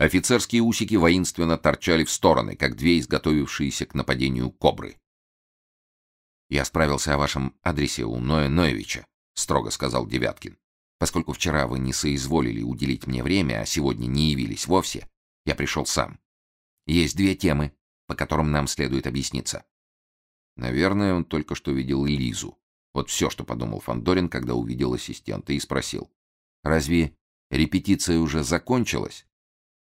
Офицерские усики воинственно торчали в стороны, как две изготовившиеся к нападению кобры. «Я справился о вашем адресе у Ноя Ноевича», — строго сказал Девяткин. «Поскольку вчера вы не соизволили уделить мне время, а сегодня не явились вовсе, я пришел сам. Есть две темы, по которым нам следует объясниться». Наверное, он только что видел Лизу. Вот все, что подумал Фандорин, когда увидел ассистента, и спросил. «Разве репетиция уже закончилась?»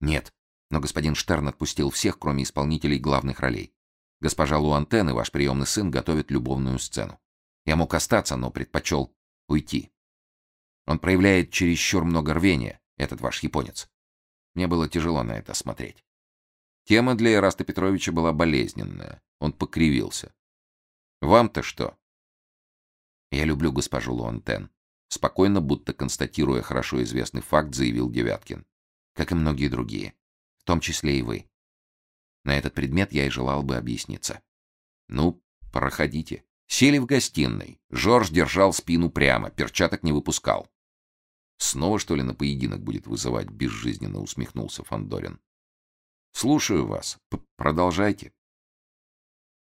Нет, но господин Штерн отпустил всех, кроме исполнителей главных ролей. Госпожа Луантен и ваш приемный сын готовят любовную сцену. Я мог остаться, но предпочел уйти. Он проявляет чересчур много рвения, этот ваш японец. Мне было тяжело на это смотреть. Тема для Ираста Петровича была болезненная. Он покривился. Вам-то что? Я люблю госпожу Луантен. Спокойно, будто констатируя хорошо известный факт, заявил Девяткин как и многие другие, в том числе и вы. На этот предмет я и желал бы объясниться. Ну, проходите. Сели в гостиной. Жорж держал спину прямо, перчаток не выпускал. Снова что ли на поединок будет вызывать, безжизненно усмехнулся Фандорин. Слушаю вас. П Продолжайте.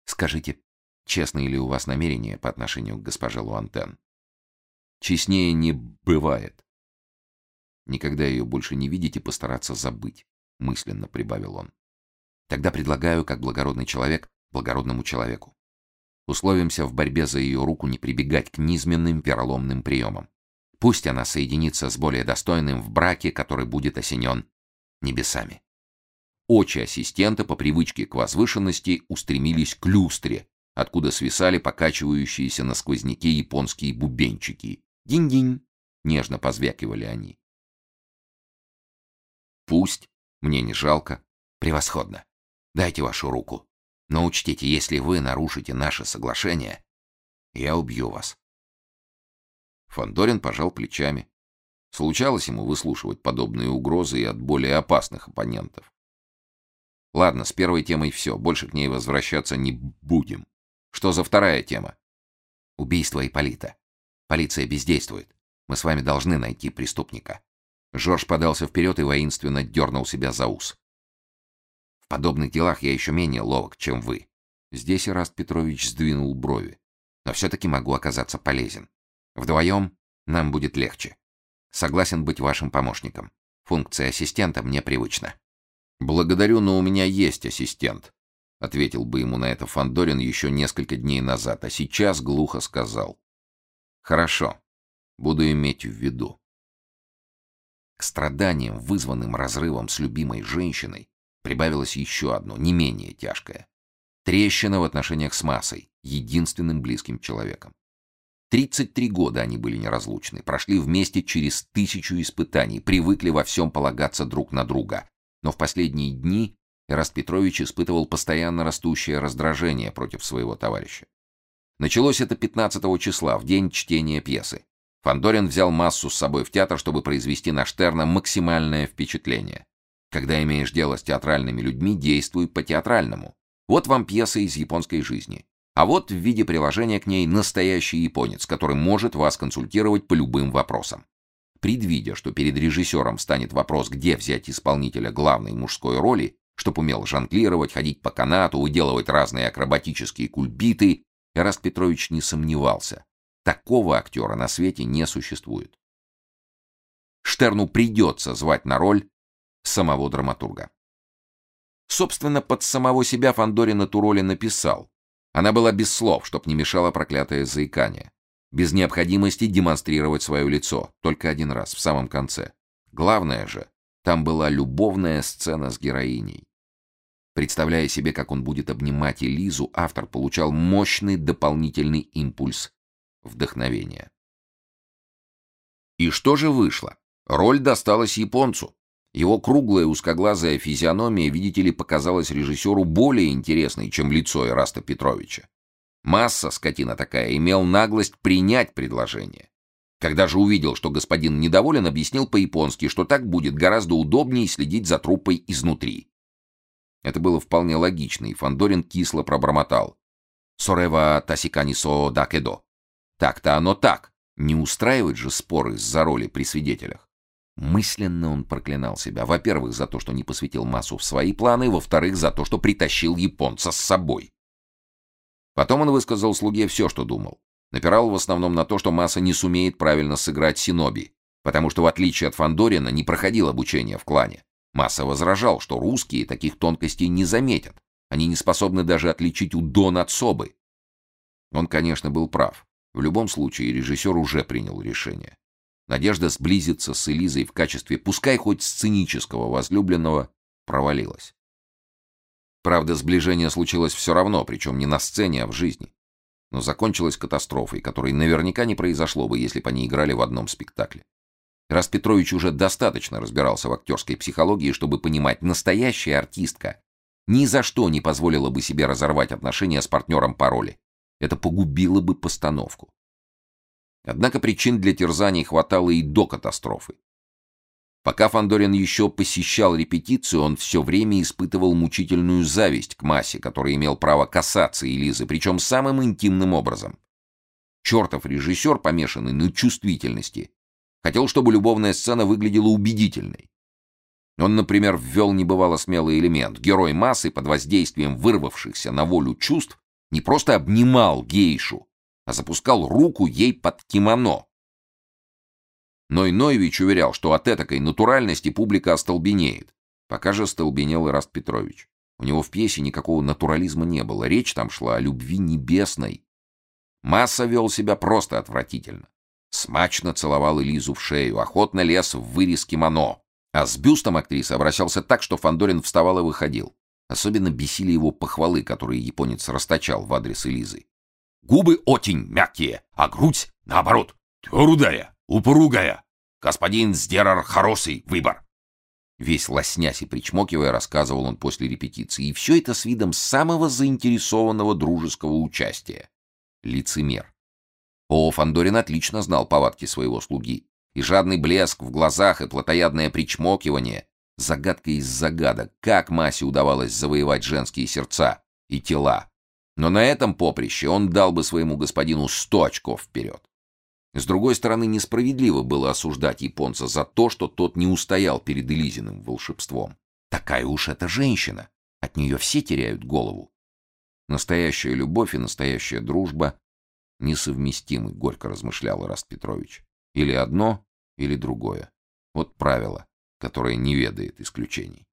Скажите, честные ли у вас намерения по отношению к госпоже Луантен? Честнее не бывает. Никогда ее больше не видеть и постараться забыть, мысленно прибавил он. Тогда предлагаю, как благородный человек, благородному человеку. Условимся в борьбе за ее руку не прибегать к низменным вероломным приемам. Пусть она соединится с более достойным в браке, который будет осенен небесами. Очи ассистента по привычке к возвышенности устремились к люстре, откуда свисали покачивающиеся на сквозняке японские бубенчики. Динь-динь, нежно позвякивали они. Пусть, мне не жалко. Превосходно. Дайте вашу руку. Но учтите, если вы нарушите наше соглашение, я убью вас. Фандорин пожал плечами. Случалось ему выслушивать подобные угрозы и от более опасных оппонентов. Ладно, с первой темой все, больше к ней возвращаться не будем. Что за вторая тема? Убийство Ипполита. Полиция бездействует. Мы с вами должны найти преступника. Жорж подался вперед и воинственно дернул себя за ус. В подобных делах я еще менее ловок, чем вы. Здесь Ираст Петрович сдвинул брови. Но все-таки могу оказаться полезен. Вдвоем нам будет легче. Согласен быть вашим помощником. Функция ассистента мне привычна. Благодарю, но у меня есть ассистент, ответил бы ему на это Фандорин еще несколько дней назад, а сейчас глухо сказал: Хорошо. Буду иметь в виду. К страданиям, вызванным разрывом с любимой женщиной, прибавилось еще одно, не менее тяжкое. Трещина в отношениях с массой, единственным близким человеком. 33 года они были неразлучны, прошли вместе через тысячу испытаний, привыкли во всем полагаться друг на друга. Но в последние дни Эраст Петрович испытывал постоянно растущее раздражение против своего товарища. Началось это 15 числа, в день чтения пьесы. Фандорин взял массу с собой в театр, чтобы произвести на Штерна максимальное впечатление. Когда имеешь дело с театральными людьми, действуй по-театральному. Вот вам пьеса из японской жизни. А вот в виде приложения к ней настоящий японец, который может вас консультировать по любым вопросам. Предвидя, что перед режиссером станет вопрос, где взять исполнителя главной мужской роли, чтоб умел жонглировать, ходить по канату, выделывать разные акробатические кульбиты, Эраст Петрович не сомневался. Такого актера на свете не существует. Штерну придется звать на роль самого драматурга. Собственно, под самого себя Фандорин эту роль написал. Она была без слов, чтоб не мешало проклятое заикание. Без необходимости демонстрировать свое лицо, только один раз, в самом конце. Главное же, там была любовная сцена с героиней. Представляя себе, как он будет обнимать Элизу, автор получал мощный дополнительный импульс вдохновения. И что же вышло? Роль досталась японцу. Его круглая узкоглазая физиономия, видите ли, показалась режиссеру более интересной, чем лицо Ираста Петровича. Масса, скотина такая, имел наглость принять предложение. Когда же увидел, что господин недоволен, объяснил по-японски, что так будет гораздо удобнее следить за труппой изнутри. Это было вполне логично, и Фандорин кисло пробормотал: "Сорева тасикани со дакедо". Так-то оно так. Не устраивать же споры из-за роли при свидетелях. Мысленно он проклинал себя. Во-первых, за то, что не посвятил массу в свои планы, во-вторых, за то, что притащил японца с собой. Потом он высказал слуге все, что думал. Напирал в основном на то, что Масса не сумеет правильно сыграть Синоби, потому что, в отличие от Фандорина, не проходил обучение в клане. Масса возражал, что русские таких тонкостей не заметят. Они не способны даже отличить удон от собы. Он, конечно, был прав. В любом случае, режиссер уже принял решение. Надежда сблизиться с Элизой в качестве, пускай хоть сценического возлюбленного, провалилась. Правда, сближение случилось все равно, причем не на сцене, а в жизни. Но закончилось катастрофой, которой наверняка не произошло бы, если бы они играли в одном спектакле. Раз Петрович уже достаточно разбирался в актерской психологии, чтобы понимать, настоящая артистка ни за что не позволила бы себе разорвать отношения с партнером по роли. Это погубило бы постановку. Однако причин для терзаний хватало и до катастрофы. Пока Фандорин еще посещал репетицию, он все время испытывал мучительную зависть к массе, который имел право касаться Элизы, причем самым интимным образом. Чертов режиссер, помешанный на чувствительности, хотел, чтобы любовная сцена выглядела убедительной. Он, например, ввел небывало смелый элемент. Герой массы под воздействием вырвавшихся на волю чувств не просто обнимал гейшу, а запускал руку ей под кимоно. Ной Ноевич уверял, что от этакой натуральности публика остолбенеет. Пока же остолбенел Ираст Петрович. У него в пьесе никакого натурализма не было, речь там шла о любви небесной. Масса вел себя просто отвратительно. Смачно целовал Элизу в шею, охотно лез в вырез кимоно. А с бюстом актрисы обращался так, что Фандорин вставал и выходил. Особенно бесили его похвалы, которые японец расточал в адрес Элизы. Губы очень мягкие, а грудь, наоборот, твердая, упругая. Господин Сдерар хороший выбор. Весь лоснясь и причмокивая, рассказывал он после репетиции. И все это с видом самого заинтересованного дружеского участия. Лицемер. О, Фандорин отлично знал повадки своего слуги. И жадный блеск в глазах, и плотоядное причмокивание. Загадка из загадок. Как Масе удавалось завоевать женские сердца и тела. Но на этом поприще он дал бы своему господину сто очков вперед. С другой стороны, несправедливо было осуждать японца за то, что тот не устоял перед Элизиным волшебством. Такая уж эта женщина. От нее все теряют голову. Настоящая любовь и настоящая дружба несовместимы, горько размышлял Раст Петрович. Или одно, или другое. Вот правило, которое не ведает исключений.